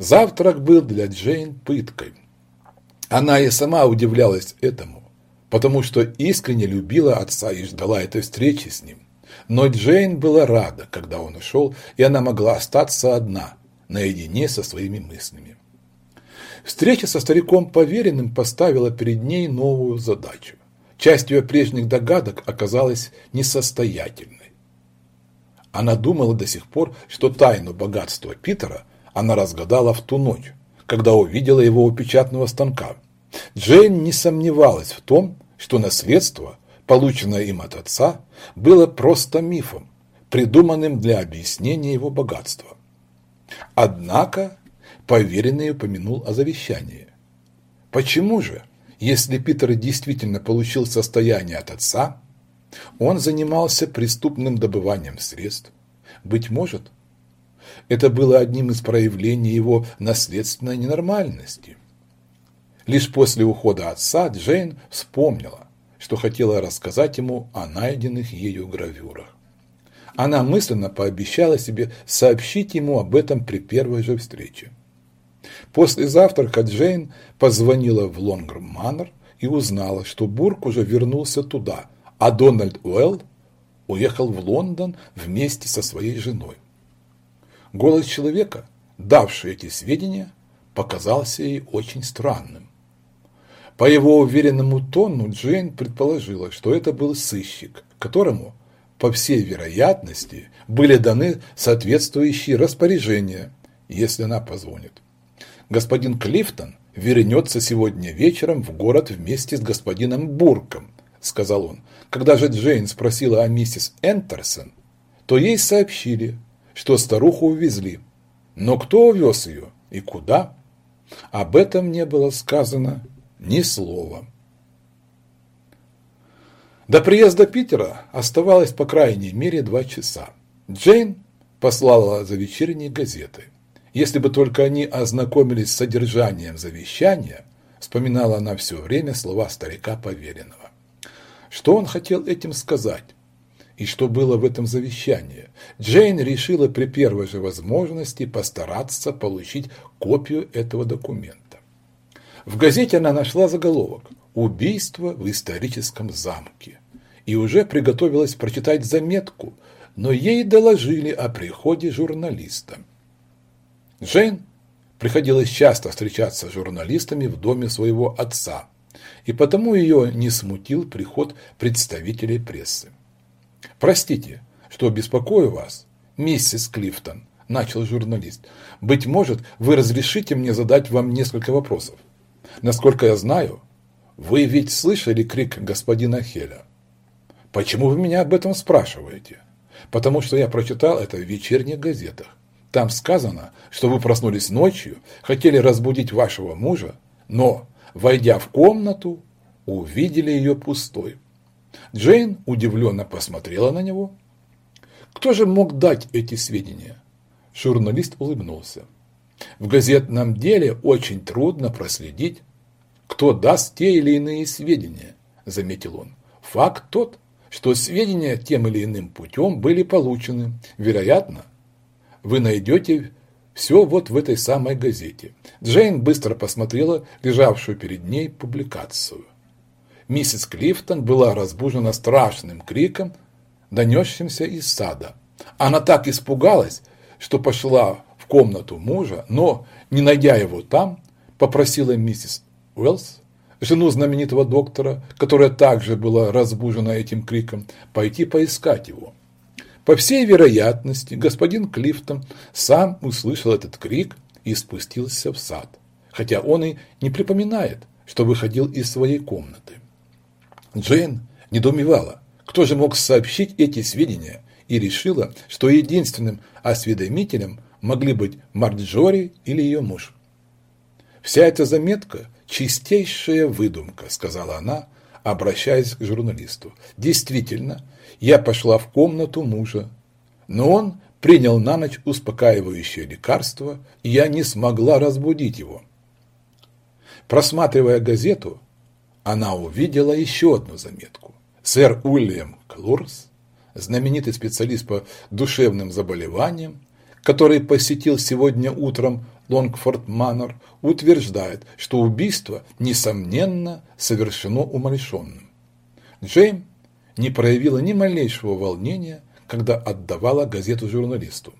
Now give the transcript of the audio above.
Завтрак был для Джейн пыткой. Она и сама удивлялась этому, потому что искренне любила отца и ждала этой встречи с ним. Но Джейн была рада, когда он ушел, и она могла остаться одна, наедине со своими мыслями. Встреча со стариком поверенным поставила перед ней новую задачу. Часть ее прежних догадок оказалась несостоятельной. Она думала до сих пор, что тайну богатства Питера она разгадала в ту ночь, когда увидела его у печатного станка. Джейн не сомневалась в том, что наследство, полученное им от отца, было просто мифом, придуманным для объяснения его богатства. Однако поверенный упомянул о завещании. Почему же, если Питер действительно получил состояние от отца, он занимался преступным добыванием средств? Быть может, это было одним из проявлений его наследственной ненормальности. Лишь после ухода отца Джейн вспомнила, что хотела рассказать ему о найденных ею гравюрах. Она мысленно пообещала себе сообщить ему об этом при первой же встрече. После завтрака Джейн позвонила в Лонгр Маннер и узнала, что Бурк уже вернулся туда, а Дональд Уэлл уехал в Лондон вместе со своей женой. Голос человека, давший эти сведения, показался ей очень странным. По его уверенному тону Джейн предположила, что это был сыщик, которому, по всей вероятности, были даны соответствующие распоряжения, если она позвонит. Господин Клифтон вернется сегодня вечером в город вместе с господином Бурком, сказал он. Когда же Джейн спросила о миссис Энтерсон, то ей сообщили, что старуху увезли. Но кто увез ее и куда? Об этом не было сказано ни слова. До приезда Питера оставалось по крайней мере два часа. Джейн послала за вечерней газеты. Если бы только они ознакомились с содержанием завещания, вспоминала она все время слова старика поверенного. Что он хотел этим сказать? И что было в этом завещании, Джейн решила при первой же возможности постараться получить копию этого документа. В газете она нашла заголовок «Убийство в историческом замке» и уже приготовилась прочитать заметку, но ей доложили о приходе журналиста. Джейн приходилось часто встречаться с журналистами в доме своего отца, и потому ее не смутил приход представителей прессы. «Простите, что беспокою вас, миссис Клифтон», – начал журналист. «Быть может, вы разрешите мне задать вам несколько вопросов. Насколько я знаю, вы ведь слышали крик господина Хеля. Почему вы меня об этом спрашиваете? Потому что я прочитал это в вечерних газетах. Там сказано, что вы проснулись ночью, хотели разбудить вашего мужа, но, войдя в комнату, увидели ее пустой. Джейн удивленно посмотрела на него. Кто же мог дать эти сведения? Журналист улыбнулся. В газетном деле очень трудно проследить, кто даст те или иные сведения, заметил он. Факт тот, что сведения тем или иным путем были получены. Вероятно, вы найдете все вот в этой самой газете. Джейн быстро посмотрела лежавшую перед ней публикацию миссис Клифтон была разбужена страшным криком, донесшимся из сада. Она так испугалась, что пошла в комнату мужа, но, не найдя его там, попросила миссис Уэллс, жену знаменитого доктора, которая также была разбужена этим криком, пойти поискать его. По всей вероятности, господин Клифтон сам услышал этот крик и спустился в сад, хотя он и не припоминает, что выходил из своей комнаты. Джейн недоумевала, кто же мог сообщить эти сведения, и решила, что единственным осведомителем могли быть Марджори или ее муж. «Вся эта заметка – чистейшая выдумка», – сказала она, обращаясь к журналисту. «Действительно, я пошла в комнату мужа, но он принял на ночь успокаивающее лекарство, и я не смогла разбудить его». Просматривая газету, она увидела еще одну заметку. Сэр Уильям Клурс, знаменитый специалист по душевным заболеваниям, который посетил сегодня утром Лонгфорд Манор, утверждает, что убийство, несомненно, совершено умалишенным. Джейн не проявила ни малейшего волнения, когда отдавала газету журналисту.